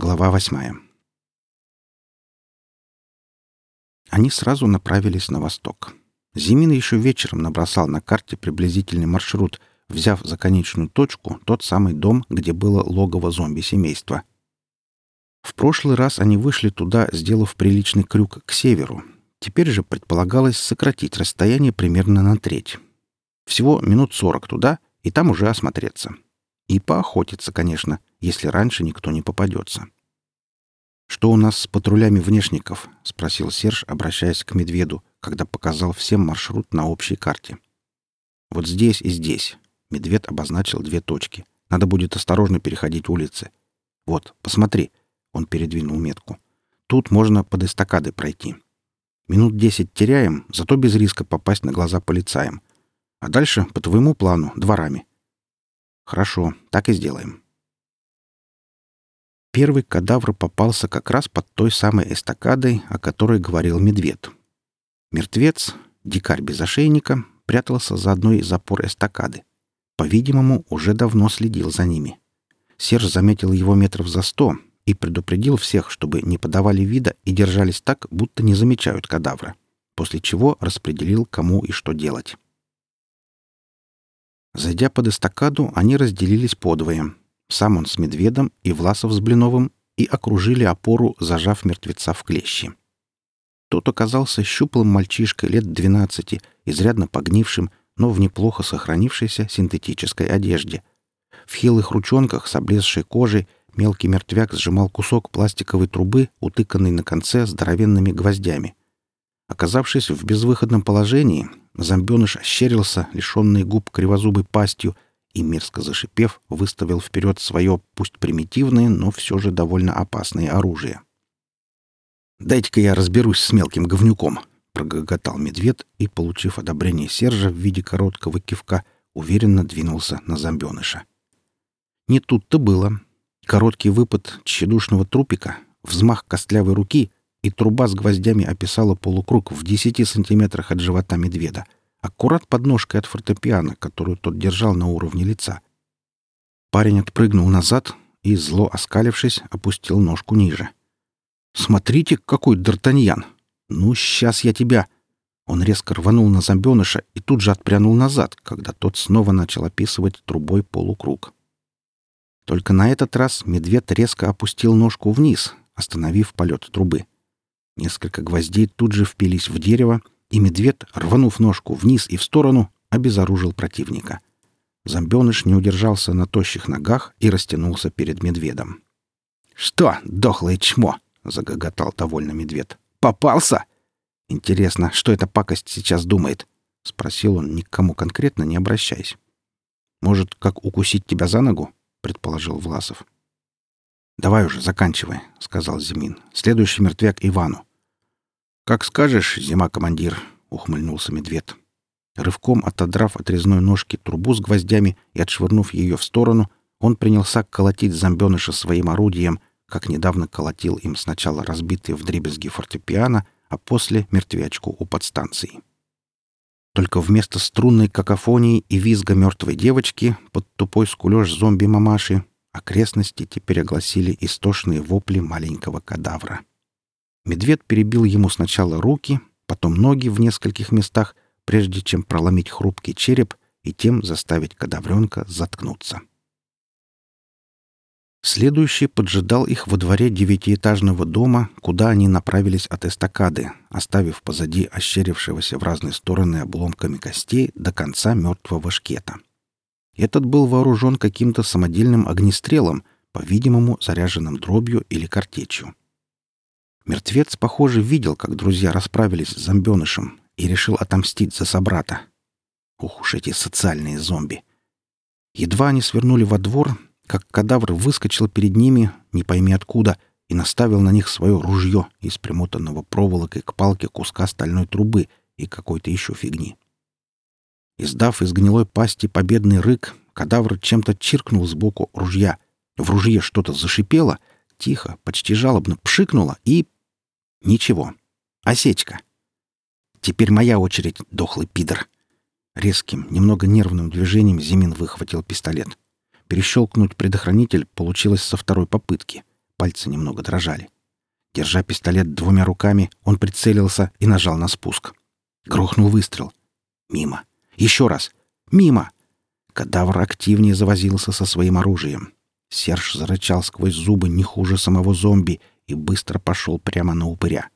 Глава восьмая. Они сразу направились на восток. Зимин еще вечером набросал на карте приблизительный маршрут, взяв за конечную точку тот самый дом, где было логово зомби-семейства. В прошлый раз они вышли туда, сделав приличный крюк к северу. Теперь же предполагалось сократить расстояние примерно на треть. Всего минут сорок туда, и там уже осмотреться. И поохотиться, конечно, если раньше никто не попадется. «Что у нас с патрулями внешников?» — спросил Серж, обращаясь к Медведу, когда показал всем маршрут на общей карте. «Вот здесь и здесь». Медведь обозначил две точки. «Надо будет осторожно переходить улицы. Вот, посмотри». Он передвинул метку. «Тут можно под эстакадой пройти. Минут десять теряем, зато без риска попасть на глаза полицаям. А дальше, по твоему плану, дворами. Хорошо, так и сделаем. Первый кадавр попался как раз под той самой эстакадой, о которой говорил медведь. Мертвец, дикарь без ошейника, прятался за одной из опор эстакады. По-видимому, уже давно следил за ними. Серж заметил его метров за сто и предупредил всех, чтобы не подавали вида и держались так, будто не замечают кадавра, после чего распределил, кому и что делать. Зайдя под эстакаду, они разделились подвое. Сам он с медведом и Власов с Блиновым и окружили опору, зажав мертвеца в клещи. Тот оказался щуплым мальчишкой лет двенадцати, изрядно погнившим, но в неплохо сохранившейся синтетической одежде. В хилых ручонках с облезшей кожей мелкий мертвяк сжимал кусок пластиковой трубы, утыканный на конце здоровенными гвоздями. Оказавшись в безвыходном положении, зомбеныш ощерился, лишенный губ кривозубой пастью, и, мерзко зашипев, выставил вперед свое, пусть примитивное, но все же довольно опасное оружие. «Дайте-ка я разберусь с мелким говнюком», — прогоготал медведь и, получив одобрение Сержа в виде короткого кивка, уверенно двинулся на зомбеныша. Не тут-то было. Короткий выпад тщедушного трупика, взмах костлявой руки — и труба с гвоздями описала полукруг в десяти сантиметрах от живота медведа, аккурат под ножкой от фортепиано, которую тот держал на уровне лица. Парень отпрыгнул назад и, зло оскалившись, опустил ножку ниже. «Смотрите, какой Д'Артаньян! Ну, сейчас я тебя!» Он резко рванул на зомбеныша и тут же отпрянул назад, когда тот снова начал описывать трубой полукруг. Только на этот раз медведь резко опустил ножку вниз, остановив полет трубы. Несколько гвоздей тут же впились в дерево, и медведь, рванув ножку вниз и в сторону, обезоружил противника. Зомбеныш не удержался на тощих ногах и растянулся перед медведом. «Что, дохлое чмо!» — загоготал довольно медведь. «Попался! Интересно, что эта пакость сейчас думает?» — спросил он, ни к кому конкретно не обращаясь. «Может, как укусить тебя за ногу?» — предположил Власов. «Давай уже, заканчивай», — сказал Зимин. «Следующий мертвяк Ивану. «Как скажешь, зима-командир», — ухмыльнулся медведь. Рывком отодрав от резной ножки трубу с гвоздями и отшвырнув ее в сторону, он принялся колотить зомбеныша своим орудием, как недавно колотил им сначала разбитые вдребезги фортепиано, а после — мертвячку у подстанции. Только вместо струнной какофонии и визга мертвой девочки под тупой скулеж зомби-мамаши окрестности теперь огласили истошные вопли маленького кадавра. Медведь перебил ему сначала руки, потом ноги в нескольких местах, прежде чем проломить хрупкий череп и тем заставить кадавренка заткнуться. Следующий поджидал их во дворе девятиэтажного дома, куда они направились от эстакады, оставив позади ощерившегося в разные стороны обломками костей до конца мертвого шкета. Этот был вооружен каким-то самодельным огнестрелом, по-видимому, заряженным дробью или картечью. Мертвец, похоже, видел, как друзья расправились с зомбенышем и решил отомстить за собрата. Ух уж эти социальные зомби! Едва они свернули во двор, как кадавр выскочил перед ними, не пойми откуда, и наставил на них свое ружье из примотанного проволокой к палке куска стальной трубы и какой-то еще фигни. Издав из гнилой пасти победный рык, кадавр чем-то чиркнул сбоку ружья. В ружье что-то зашипело, тихо, почти жалобно пшикнуло и Ничего. Осечка. Теперь моя очередь, дохлый пидор. Резким, немного нервным движением Зимин выхватил пистолет. Перещелкнуть предохранитель получилось со второй попытки. пальцы немного дрожали. Держа пистолет двумя руками, он прицелился и нажал на спуск. Грохнул выстрел. Мимо. Еще раз. Мимо. Кадавр активнее завозился со своим оружием. Серж зарычал сквозь зубы не хуже самого зомби и быстро пошел прямо на упыря.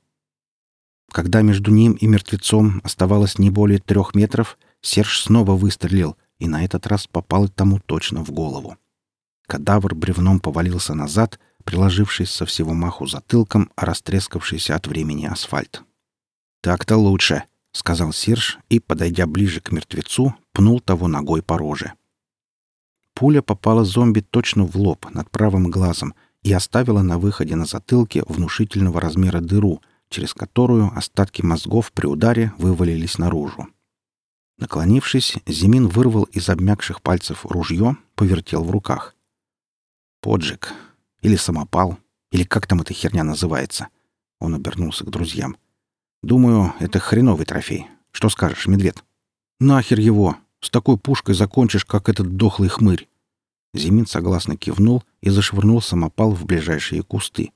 Когда между ним и мертвецом оставалось не более трех метров, Серж снова выстрелил и на этот раз попал тому точно в голову. Кадавр бревном повалился назад, приложившись со всего маху затылком, а растрескавшийся от времени асфальт. «Так-то лучше», — сказал Серж и, подойдя ближе к мертвецу, пнул того ногой по роже. Пуля попала зомби точно в лоб над правым глазом и оставила на выходе на затылке внушительного размера дыру, через которую остатки мозгов при ударе вывалились наружу. Наклонившись, Зимин вырвал из обмякших пальцев ружье, повертел в руках. Поджиг. Или самопал. Или как там эта херня называется. Он обернулся к друзьям. Думаю, это хреновый трофей. Что скажешь, медведь? Нахер его! С такой пушкой закончишь, как этот дохлый хмырь. Зимин согласно кивнул и зашвырнул самопал в ближайшие кусты.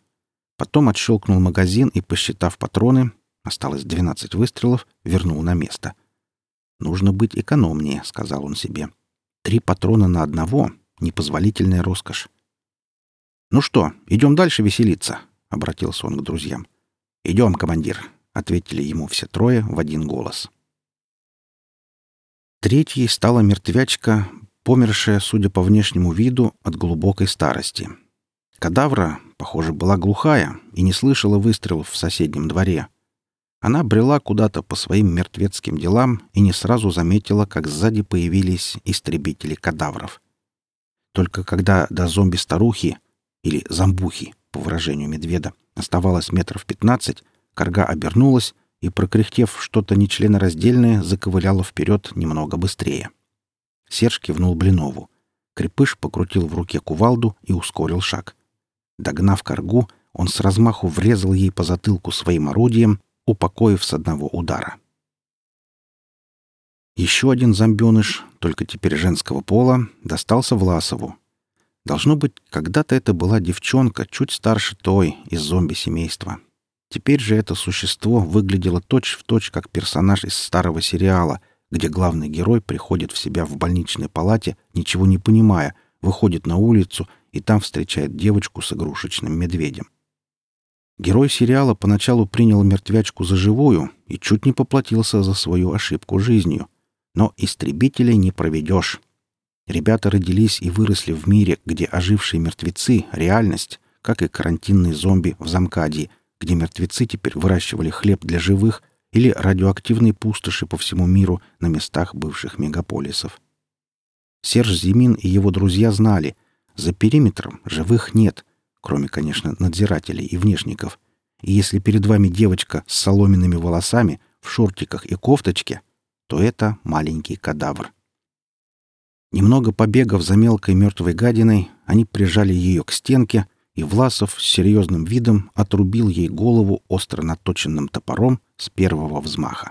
Потом отщелкнул магазин и, посчитав патроны, осталось 12 выстрелов, вернул на место. «Нужно быть экономнее», — сказал он себе. «Три патрона на одного — непозволительная роскошь. «Ну что, идем дальше веселиться?» — обратился он к друзьям. «Идем, командир», — ответили ему все трое в один голос. Третьей стала мертвячка, помершая, судя по внешнему виду, от глубокой старости. Кадавра, похоже, была глухая и не слышала выстрелов в соседнем дворе. Она брела куда-то по своим мертвецким делам и не сразу заметила, как сзади появились истребители кадавров. Только когда до зомби-старухи или «замбухи», по выражению медведа, оставалось метров пятнадцать, корга обернулась и, прокряхтев что-то нечленораздельное, заковыляла вперед немного быстрее. Серж кивнул Блинову. Крепыш покрутил в руке кувалду и ускорил шаг. Догнав коргу, он с размаху врезал ей по затылку своим орудием, упокоив с одного удара. Еще один зомбеныш, только теперь женского пола, достался Власову, Должно быть, когда-то это была девчонка, чуть старше той, из зомби-семейства. Теперь же это существо выглядело точь-в-точь, точь, как персонаж из старого сериала, где главный герой приходит в себя в больничной палате, ничего не понимая, выходит на улицу и там встречает девочку с игрушечным медведем. Герой сериала поначалу принял мертвячку за живую и чуть не поплатился за свою ошибку жизнью. Но истребителей не проведешь. Ребята родились и выросли в мире, где ожившие мертвецы — реальность, как и карантинные зомби в Замкадии, где мертвецы теперь выращивали хлеб для живых или радиоактивные пустоши по всему миру на местах бывших мегаполисов. Серж Зимин и его друзья знали, за периметром живых нет, кроме, конечно, надзирателей и внешников. И если перед вами девочка с соломенными волосами, в шортиках и кофточке, то это маленький кадавр. Немного побегав за мелкой мертвой гадиной, они прижали ее к стенке, и Власов с серьезным видом отрубил ей голову остро наточенным топором с первого взмаха.